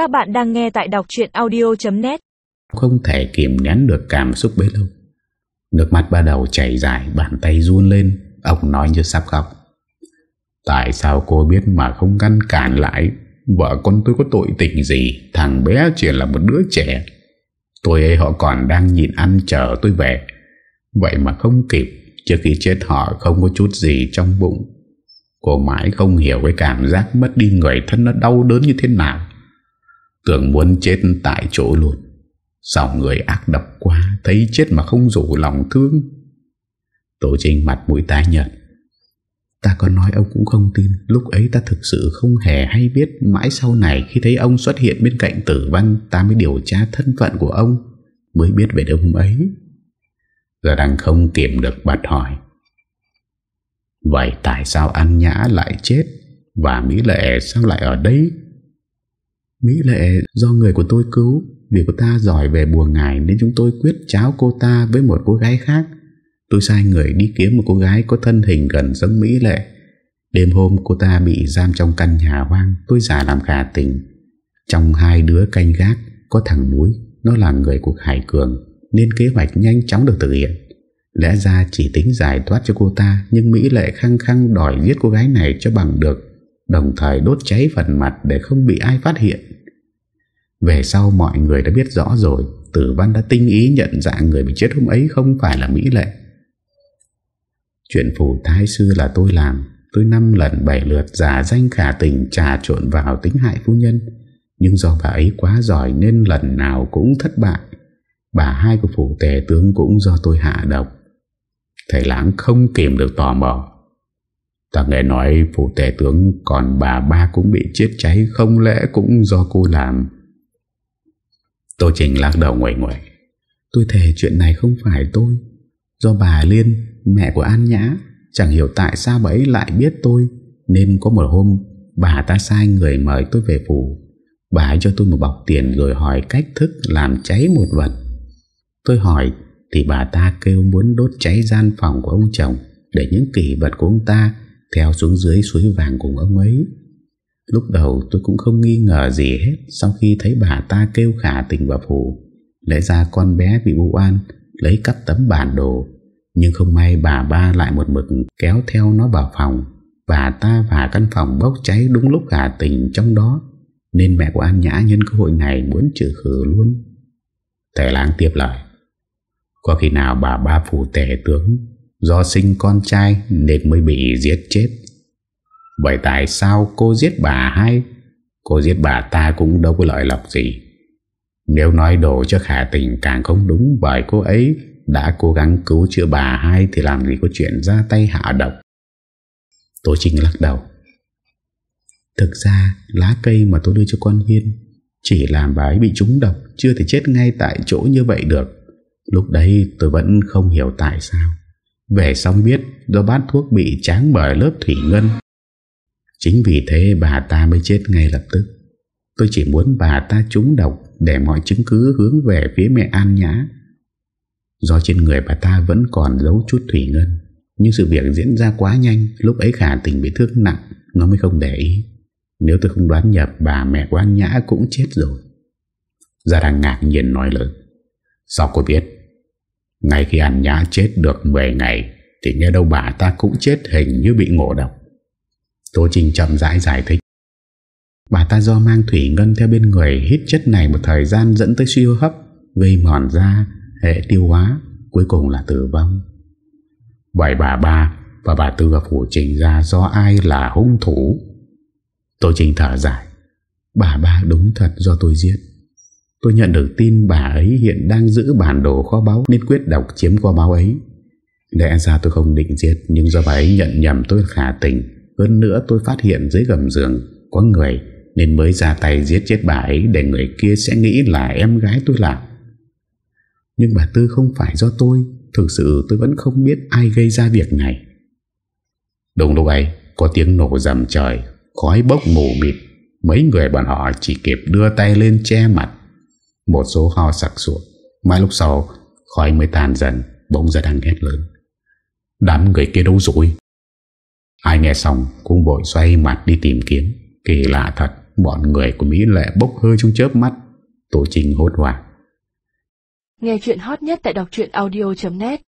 Các bạn đang nghe tại đọc chuyện audio.net Không thể kiềm nén được cảm xúc bấy lâu. Nước mắt bắt đầu chảy dài, Bàn tay run lên. Ông nói như sắp khóc. Tại sao cô biết mà không ngăn cản lại? Vợ con tôi có tội tình gì? Thằng bé chỉ là một đứa trẻ. Tôi ấy họ còn đang nhìn ăn chờ tôi về. Vậy mà không kịp, Trước khi chết họ không có chút gì trong bụng. Cô mãi không hiểu cái cảm giác mất đi người thân nó đau đớn như thế nào. Tưởng muốn chết tại chỗ luôn. Sao người ác độc quá, Thấy chết mà không rủ lòng thương? Tổ trình mặt mũi tái nhợt. Ta có nói ông cũng không tin, Lúc ấy ta thực sự không hề hay biết Mãi sau này khi thấy ông xuất hiện bên cạnh tử văn Ta mới điều tra thân phận của ông, Mới biết về ông ấy. Giờ đang không kiểm được bật hỏi. Vậy tại sao An Nhã lại chết Và Mỹ Lệ sao lại ở đây? Mỹ Lệ, do người của tôi cứu, Vì cô ta giỏi về bùa ngải Nên chúng tôi quyết cháo cô ta với một cô gái khác. Tôi sai người đi kiếm một cô gái Có thân hình gần giống Mỹ Lệ. Đêm hôm cô ta bị giam trong căn nhà hoang, Tôi giả làm khả tình Trong hai đứa canh gác, Có thằng Núi Nó là người của Hải Cường, Nên kế hoạch nhanh chóng được thực hiện. Lẽ ra chỉ tính giải thoát cho cô ta, Nhưng Mỹ Lệ khăng khăng đòi giết cô gái này cho bằng được. Đồng thời đốt cháy phần mặt Để không bị ai phát hiện. Về sau mọi người đã biết rõ rồi, Tử văn đã tinh ý nhận dạng người bị chết hôm ấy Không phải là Mỹ Lệ. Chuyện phủ thái sư là tôi làm, Tôi năm lần bảy lượt giả danh khả tình trà trộn vào tính hại phu nhân. Nhưng do bà ấy quá giỏi Nên lần nào cũng thất bại. Bà hai của phủ tề tướng cũng do tôi hạ độc. Thầy lãng không kìm được tò mò. Ta nghe nói phủ tể tướng Còn bà ba cũng bị chết cháy, Không lẽ cũng do cô làm? Tô Trình lắc đầu ngoài ngoài Tôi thề chuyện này không phải tôi. Do bà Liên, Mẹ của An Nhã, Chẳng hiểu tại sao bà ấy lại biết tôi. Nên có một hôm, Bà ta sai người mời tôi về phủ. Bà ấy cho tôi một bọc tiền Rồi hỏi cách thức làm cháy một vật. Tôi hỏi, thì bà ta kêu muốn đốt cháy gian phòng của ông chồng Để những kỷ vật của ông ta theo xuống dưới suối vàng cùng ông ấy. Lúc đầu tôi cũng không nghi ngờ gì hết, Sau khi thấy bà ta kêu khả tình và phủ Lẽ ra con bé bị vụ an Lấy cắp tấm bản đồ. Nhưng không may bà ba lại một mực Kéo theo nó vào phòng. Bà ta và căn phòng bốc cháy đúng lúc khả tình trong đó, Nên mẹ của An Nhã nhân cơ hội này muốn trừ khử luôn. Tề lang tiếp lời. Có khi nào bà ba phủ tề tướng Do sinh con trai Nên mới bị giết chết. Vậy tại sao cô giết bà hai? Cô giết bà ta cũng đâu có lợi lộc gì. Nếu nói đổ cho khả tình càng không đúng, Bởi cô ấy đã cố gắng cứu chữa bà hai Thì làm gì có chuyện ra tay hạ độc. Tô Trinh lắc đầu. Thực ra lá cây mà tôi đưa cho con Hiên Chỉ làm bà ấy bị trúng độc, Chưa thể chết ngay tại chỗ như vậy được. Lúc đấy tôi vẫn không hiểu tại sao. Về xong biết Do bát thuốc bị tráng bởi lớp thủy ngân. Chính vì thế bà ta mới chết ngay lập tức. Tôi chỉ muốn bà ta trúng độc Để mọi chứng cứ hướng về phía mẹ An Nhã. Do trên người bà ta vẫn còn giấu chút thủy ngân, Nhưng sự việc diễn ra quá nhanh, Lúc ấy khả tình bị thương nặng, Nó mới không để ý. Nếu tôi không đoán nhập bà mẹ của An Nhã cũng chết rồi. Gia đang ngạc nhiên nói lớn. Sao cô biết? Ngay khi An Nhã chết được 10 ngày, Thì nghe đâu bà ta cũng chết hình như bị ngộ độc. Tô Trình chậm rãi giải thích. Bà ta do mang thủy ngân theo bên người Hít chất này một thời gian dẫn tới suy hô hấp, Gây mòn da, Hệ tiêu hóa, Cuối cùng là tử vong. Vậy bà ba và bà Tư và Phủ Trình ra do ai là hung thủ? Tô Trình thở dài. Bà ba đúng thật do tôi giết. Tôi nhận được tin bà ấy hiện đang giữ bản đồ kho báu nên quyết đọc chiếm kho báu ấy. Lẽ ra tôi không định giết nhưng do bà ấy nhận nhầm tôi khả tình. Hơn nữa tôi phát hiện dưới gầm giường có người nên mới ra tay giết chết bà ấy để người kia sẽ nghĩ là em gái tôi làm. Nhưng bà Tư không phải do tôi, thực sự tôi vẫn không biết ai gây ra việc này. Đúng lúc ấy, có tiếng nổ rầm trời, khói bốc mù mịt. Mấy người bọn họ chỉ kịp đưa tay lên che mặt một số ho sặc sụa. Mãi lúc sau khói mới tàn dần, Bỗng ra đang ghét lớn. Đám người kia đâu rồi Ai nghe xong cũng vội xoay mặt đi tìm kiếm. Kỳ lạ thật, Bọn người của Mỹ lệ bốc hơi trong chớp mắt. Tổ trình hốt hoảng. Nghe chuyện hot nhất tại đọc audio.net